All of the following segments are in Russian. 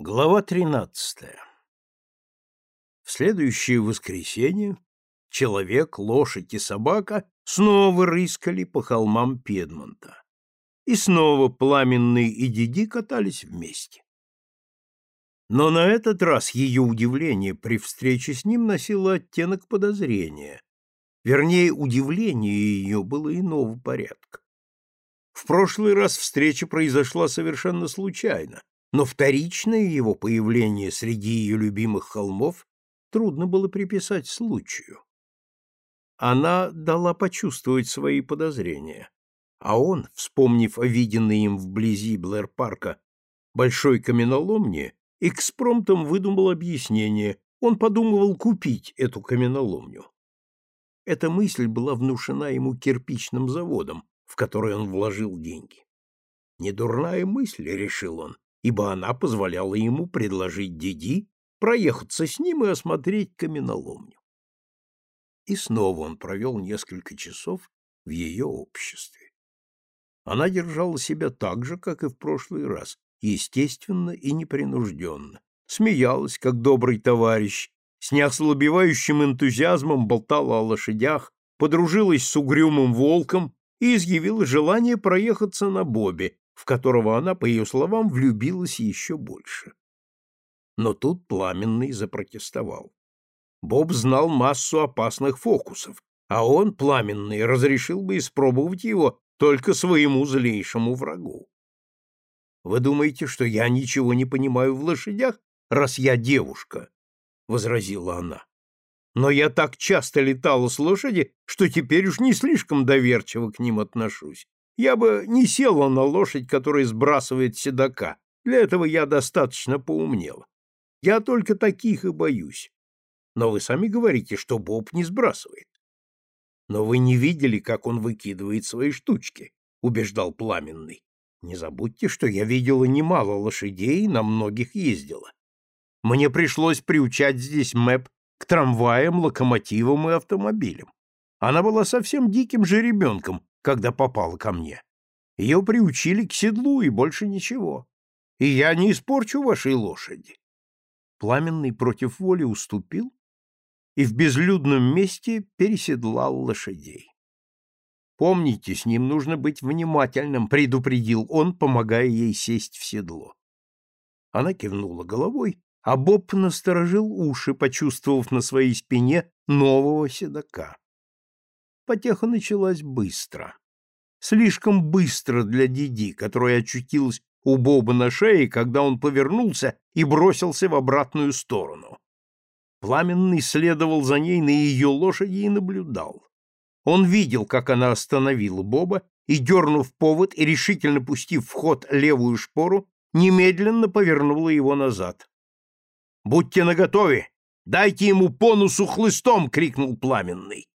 Глава 13. В следующее воскресенье человек, лошадь и собака снова рыскали по холмам Педмонта. И снова Пламенный и Диди катались вместе. Но на этот раз ее удивление при встрече с ним носило оттенок подозрения. Вернее, удивление ее было иного порядка. В прошлый раз встреча произошла совершенно случайно, но вторичное его появление среди ее любимых холмов трудно было приписать случаю. Она дала почувствовать свои подозрения, а он, вспомнив о виденной им вблизи Блэр-парка большой каменоломне, экспромтом выдумал объяснение, он подумывал купить эту каменоломню. Эта мысль была внушена ему кирпичным заводом, в который он вложил деньги. Недурная мысль, решил он, ибо она позволяла ему предложить Диди проехаться с ним и осмотреть каменоломню. И снова он провел несколько часов в ее обществе. Она держала себя так же, как и в прошлый раз, естественно и непринужденно, смеялась, как добрый товарищ, с неослабевающим энтузиазмом болтала о лошадях, подружилась с угрюмым волком и изъявила желание проехаться на Бобе, в которого она, по ее словам, влюбилась еще больше. Но тут Пламенный запротестовал. Боб знал массу опасных фокусов, а он, Пламенный, разрешил бы испробовать его только своему злейшему врагу. «Вы думаете, что я ничего не понимаю в лошадях, раз я девушка?» — возразила она. «Но я так часто летала с лошади, что теперь уж не слишком доверчиво к ним отношусь. Я бы не села на лошадь, которая сбрасывает седока. Для этого я достаточно поумнела. Я только таких и боюсь. Но вы сами говорите, что Боб не сбрасывает. Но вы не видели, как он выкидывает свои штучки, убеждал Пламенный. Не забудьте, что я видела немало лошадей и на многих ездила. Мне пришлось приучать здесь Мэп к трамваям, локомотивам и автомобилям. Она была совсем диким жеребенком, когда попала ко мне. Ее приучили к седлу и больше ничего. И я не испорчу вашей лошади. Пламенный против воли уступил и в безлюдном месте переседлал лошадей. Помните, с ним нужно быть внимательным, предупредил он, помогая ей сесть в седло. Она кивнула головой, а Боб насторожил уши, почувствовав на своей спине нового седока. Потеха началась быстро. Слишком быстро для Диди, которая очутилась у Боба на шее, когда он повернулся и бросился в обратную сторону. Пламенный следовал за ней на ее лошади и наблюдал. Он видел, как она остановила Боба и, дернув повод и решительно пустив в ход левую шпору, немедленно повернула его назад. «Будьте наготове! Дайте ему по носу хлыстом!» — крикнул Пламенный.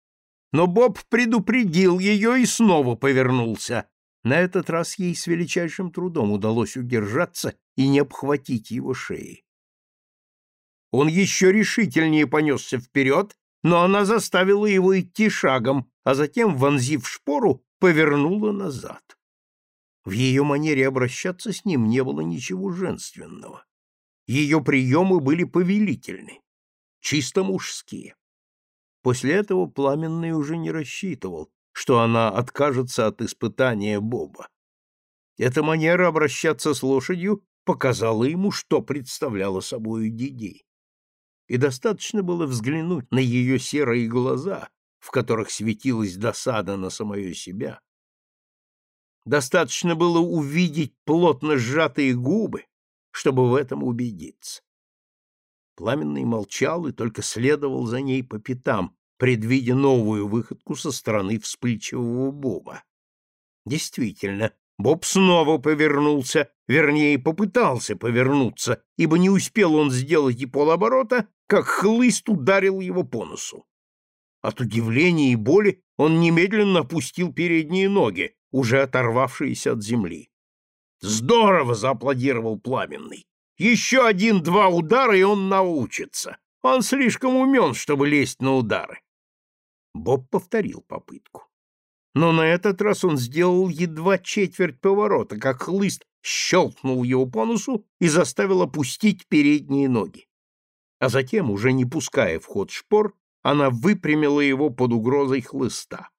Но Боб предупредил ее и снова повернулся. На этот раз ей с величайшим трудом удалось удержаться и не обхватить его шеи. Он еще решительнее понесся вперед, но она заставила его идти шагом, а затем, вонзив шпору, повернула назад. В ее манере обращаться с ним не было ничего женственного. Ее приемы были повелительны, чисто мужские. После этого Пламенный уже не рассчитывал, что она откажется от испытания Боба. Эта манера обращаться с лошадью показала ему, что представляла собой Диди. И достаточно было взглянуть на ее серые глаза, в которых светилась досада на самое себя. Достаточно было увидеть плотно сжатые губы, чтобы в этом убедиться. Пламенный молчал и только следовал за ней по пятам, предвидя новую выходку со стороны вспыльчивого Боба. Действительно, Боб снова повернулся, вернее, попытался повернуться, ибо не успел он сделать и полоборота, как хлыст ударил его по носу. От удивления и боли он немедленно опустил передние ноги, уже оторвавшиеся от земли. «Здорово!» — зааплодировал Пламенный. Еще один-два удара, и он научится. Он слишком умен, чтобы лезть на удары. Боб повторил попытку. Но на этот раз он сделал едва четверть поворота, как хлыст щелкнул его по носу и заставил опустить передние ноги. А затем, уже не пуская в ход шпор, она выпрямила его под угрозой хлыста.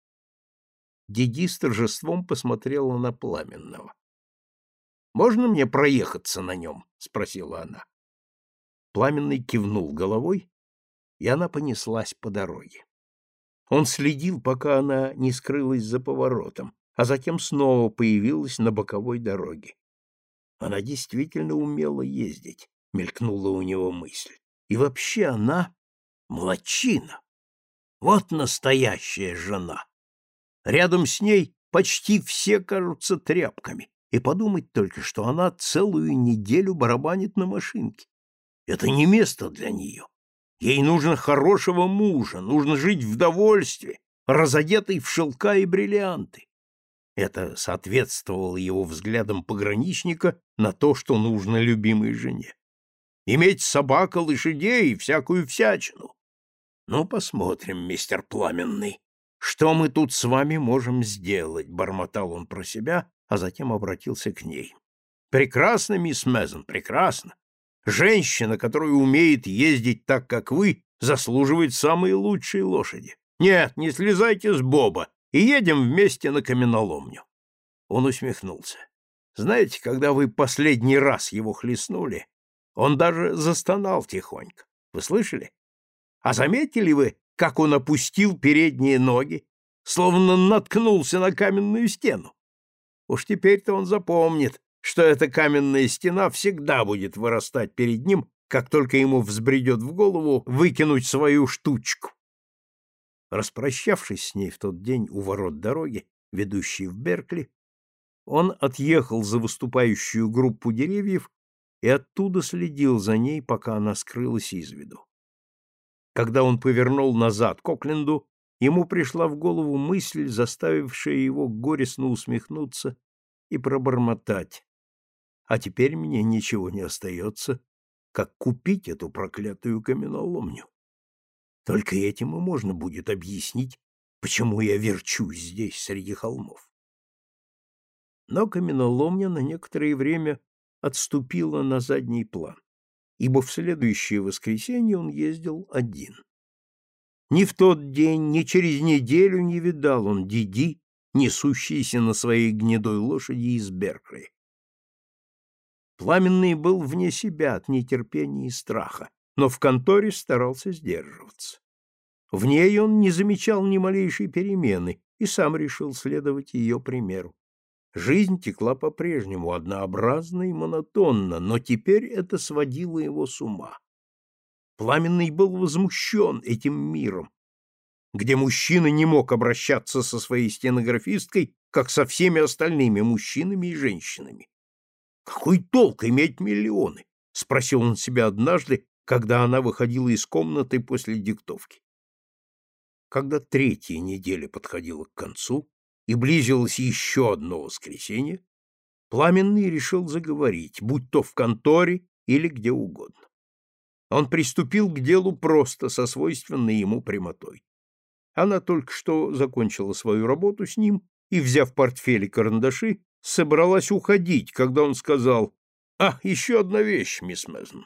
Диди с торжеством посмотрела на Пламенного. «Можно мне проехаться на нем?» — спросила она. Пламенный кивнул головой, и она понеслась по дороге. Он следил, пока она не скрылась за поворотом, а затем снова появилась на боковой дороге. Она действительно умела ездить, мелькнула у него мысль. И вообще она молодчина. Вот настоящая жена. Рядом с ней почти все кажутся тряпками. И подумать только, что она целую неделю барабанит на машинке. Это не место для нее. Ей нужно хорошего мужа, нужно жить в довольстве, разодетый в шелка и бриллианты. Это соответствовало его взглядам пограничника на то, что нужно любимой жене. Иметь собака, лошадей и всякую всячину. Ну, посмотрим, мистер Пламенный, что мы тут с вами можем сделать, бормотал он про себя, а затем обратился к ней. Прекрасно, мисс Мезон, прекрасно. Женщина, которая умеет ездить так, как вы, заслуживает самые лучшие лошади. Нет, не слезайте с Боба и едем вместе на каменоломню. Он усмехнулся. Знаете, когда вы последний раз его хлестнули, он даже застонал тихонько. Вы слышали? А заметили вы, как он опустил передние ноги, словно наткнулся на каменную стену? Уж теперь-то он запомнит, что эта каменная стена всегда будет вырастать перед ним, как только ему взбредет в голову выкинуть свою штучку. Распрощавшись с ней в тот день у ворот дороги, ведущей в Беркли, он отъехал за выступающую группу деревьев и оттуда следил за ней, пока она скрылась из виду. Когда он повернул назад к Окленду, ему пришла в голову мысль, заставившая его горестно усмехнуться и пробормотать. А теперь мне ничего не остается, как купить эту проклятую каменоломню. Только этим и можно будет объяснить, почему я верчусь здесь, среди холмов. Но каменоломня на некоторое время отступила на задний план, ибо в следующее воскресенье он ездил один. Ни в тот день, ни через неделю не видал он Диди, несущейся на своей гнедой лошади из Беркли. Пламенный был вне себя от нетерпения и страха, но в конторе старался сдерживаться. В ней он не замечал ни малейшей перемены и сам решил следовать ее примеру. Жизнь текла по-прежнему, однообразно и монотонно, но теперь это сводило его с ума. Пламенный был возмущен этим миром, где мужчина не мог обращаться со своей стенографисткой, как со всеми остальными мужчинами и женщинами. Какой толк иметь миллионы? спросил он себя однажды, когда она выходила из комнаты после диктовки. Когда третья неделя подходила к концу и близилось еще одно воскресенье, Пламенный решил заговорить, будь то в конторе или где угодно. Он приступил к делу просто, со свойственной ему прямотой. Она только что закончила свою работу с ним и, взяв портфель и карандаши, собралась уходить, когда он сказал, «А, еще одна вещь, мисс Мезн.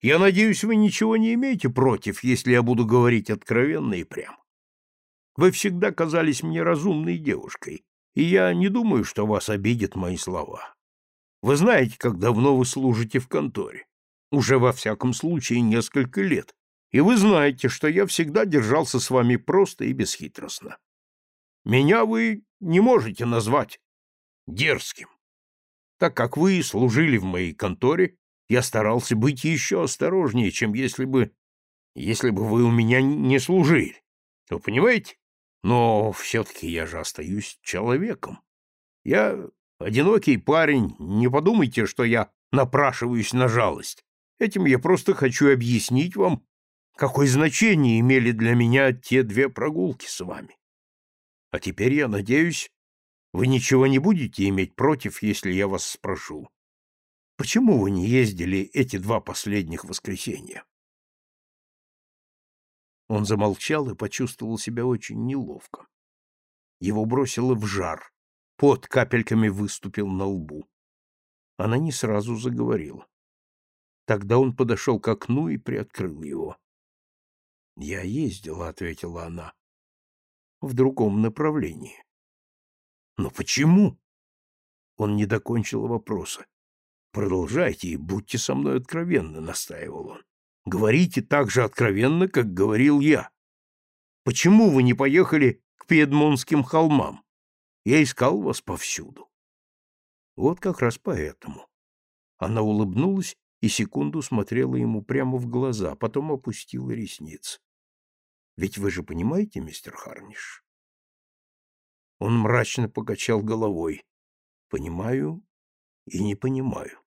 Я надеюсь, вы ничего не имеете против, если я буду говорить откровенно и прямо. Вы всегда казались мне разумной девушкой, и я не думаю, что вас обидят мои слова. Вы знаете, как давно вы служите в конторе. Уже во всяком случае несколько лет. И вы знаете, что я всегда держался с вами просто и бесхитростно. Меня вы не можете назвать дерзким. Так как вы служили в моей конторе, я старался быть еще осторожнее, чем если бы... если бы вы у меня не служили. Вы понимаете? Но все-таки я же остаюсь человеком. Я одинокий парень, не подумайте, что я напрашиваюсь на жалость. Этим я просто хочу объяснить вам, какое значение имели для меня те две прогулки с вами. А теперь, я надеюсь, вы ничего не будете иметь против, если я вас спрошу. Почему вы не ездили эти два последних воскресенья? Он замолчал и почувствовал себя очень неловко. Его бросило в жар, пот капельками выступил на лбу. Она не сразу заговорила. Тогда он подошел к окну и приоткрыл его. «Я ездила», — ответила она, — «в другом направлении». «Но почему?» Он не докончил вопроса. «Продолжайте и будьте со мной откровенны», — настаивал он. «Говорите так же откровенно, как говорил я. Почему вы не поехали к Пьедмонским холмам? Я искал вас повсюду». Вот как раз поэтому. Она улыбнулась и секунду смотрела ему прямо в глаза, потом опустила ресницы. Ведь вы же понимаете, мистер Харниш? Он мрачно покачал головой. Понимаю и не понимаю.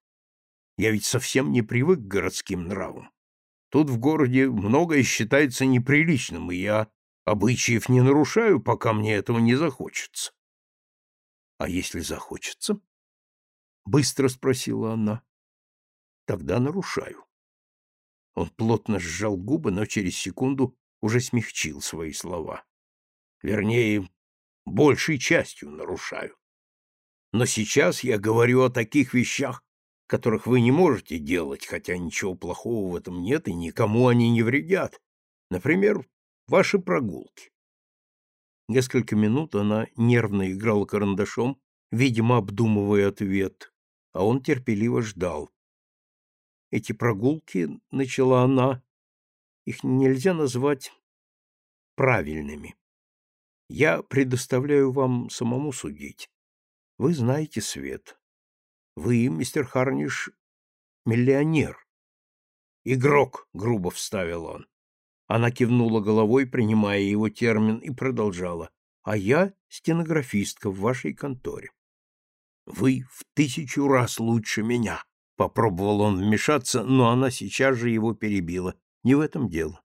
Я ведь совсем не привык к городским нравам. Тут в городе многое считается неприличным, и я обычаев не нарушаю, пока мне этого не захочется. А если захочется? Быстро спросила она. Тогда нарушаю. Он плотно сжал губы, но через секунду уже смягчил свои слова. Вернее, большей частью нарушаю. Но сейчас я говорю о таких вещах, которых вы не можете делать, хотя ничего плохого в этом нет и никому они не вредят. Например, ваши прогулки. Несколько минут она нервно играла карандашом, видимо, обдумывая ответ, а он терпеливо ждал. Эти прогулки, — начала она, — их нельзя назвать правильными. Я предоставляю вам самому судить. Вы знаете свет. Вы, мистер Харниш, миллионер. Игрок, грубо вставил он. Она кивнула головой, принимая его термин, и продолжала. А я стенографистка в вашей конторе. Вы в тысячу раз лучше меня. Попробовал он вмешаться, но она сейчас же его перебила. Не в этом дело.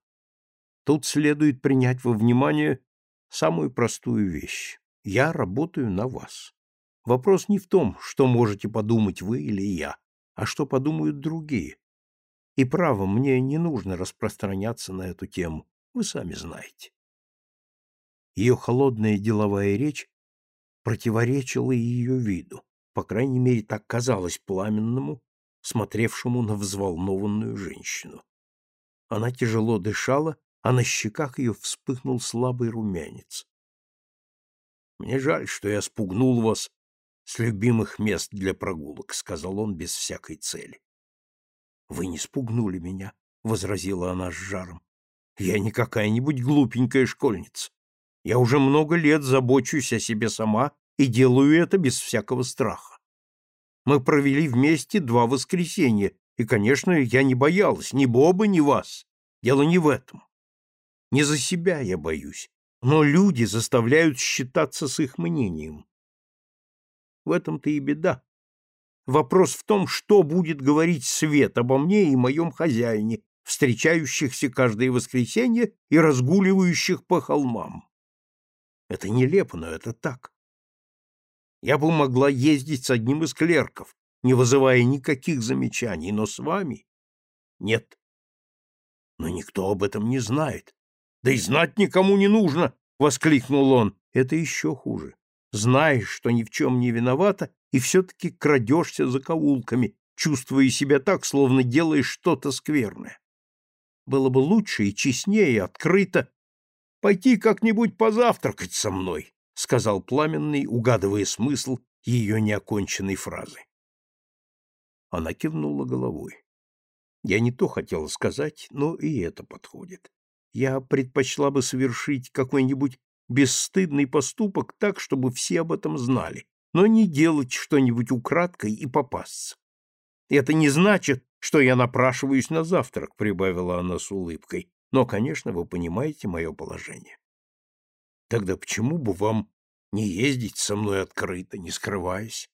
Тут следует принять во внимание самую простую вещь. Я работаю на вас. Вопрос не в том, что можете подумать вы или я, а что подумают другие. И право, мне не нужно распространяться на эту тему, вы сами знаете. Ее холодная деловая речь противоречила ее виду, по крайней мере, так казалось пламенному, смотревшему на взволнованную женщину. Она тяжело дышала, а на щеках ее вспыхнул слабый румянец. «Мне жаль, что я спугнул вас с любимых мест для прогулок», — сказал он без всякой цели. «Вы не спугнули меня», — возразила она с жаром. «Я не какая-нибудь глупенькая школьница. Я уже много лет забочусь о себе сама и делаю это без всякого страха. Мы провели вместе два воскресенья, и, конечно, я не боялась ни Боба, ни вас. Дело не в этом. Не за себя я боюсь, но люди заставляют считаться с их мнением. В этом-то и беда. Вопрос в том, что будет говорить свет обо мне и моем хозяине, встречающихся каждое воскресенье и разгуливающих по холмам. Это нелепо, но это так. Я бы могла ездить с одним из клерков, не вызывая никаких замечаний, но с вами нет. Но никто об этом не знает. Да и знать никому не нужно, воскликнул он. Это еще хуже. Знаешь, что ни в чем не виновата, и все-таки крадешься за каулками, чувствуя себя так, словно делаешь что-то скверное. Было бы лучше и честнее, открыто пойти как-нибудь позавтракать со мной, сказал пламенный, угадывая смысл ее неоконченной фразы. Она кивнула головой. Я не то хотела сказать, но и это подходит я предпочла бы совершить какой-нибудь бесстыдный поступок так, чтобы все об этом знали, но не делать что-нибудь украдкой и попасться. Это не значит, что я напрашиваюсь на завтрак, прибавила она с улыбкой. Но, конечно, вы понимаете мое положение. Тогда почему бы вам не ездить со мной открыто, не скрываясь?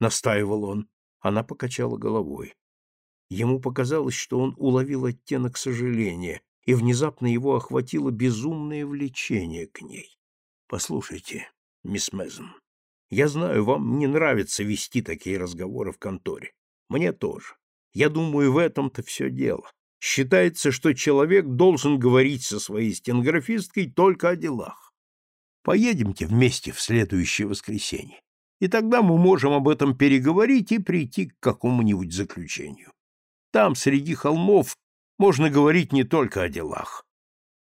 настаивал он. Она покачала головой. Ему показалось, что он уловил оттенок сожаления, и внезапно его охватило безумное влечение к ней. «Послушайте, мисс Мезон, я знаю, вам не нравится вести такие разговоры в конторе. Мне тоже. Я думаю, в этом-то все дело. Считается, что человек должен говорить со своей стенографисткой только о делах. Поедемте вместе в следующее воскресенье. и тогда мы можем об этом переговорить и прийти к какому-нибудь заключению. Там, среди холмов, можно говорить не только о делах.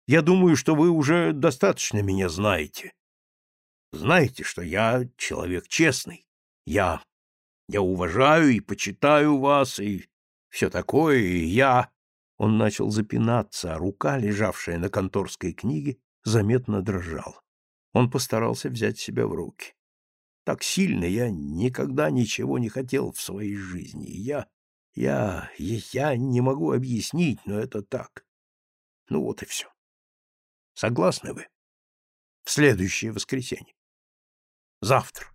Я думаю, что вы уже достаточно меня знаете. Знаете, что я человек честный. Я... я уважаю и почитаю вас, и все такое, и я...» Он начал запинаться, а рука, лежавшая на конторской книге, заметно дрожала. Он постарался взять себя в руки. Так сильно я никогда ничего не хотел в своей жизни. Я... я... я не могу объяснить, но это так. Ну вот и все. Согласны вы? В следующее воскресенье. Завтра.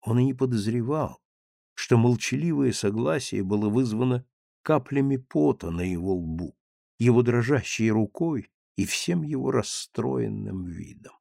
Он и не подозревал, что молчаливое согласие было вызвано каплями пота на его лбу, его дрожащей рукой и всем его расстроенным видом.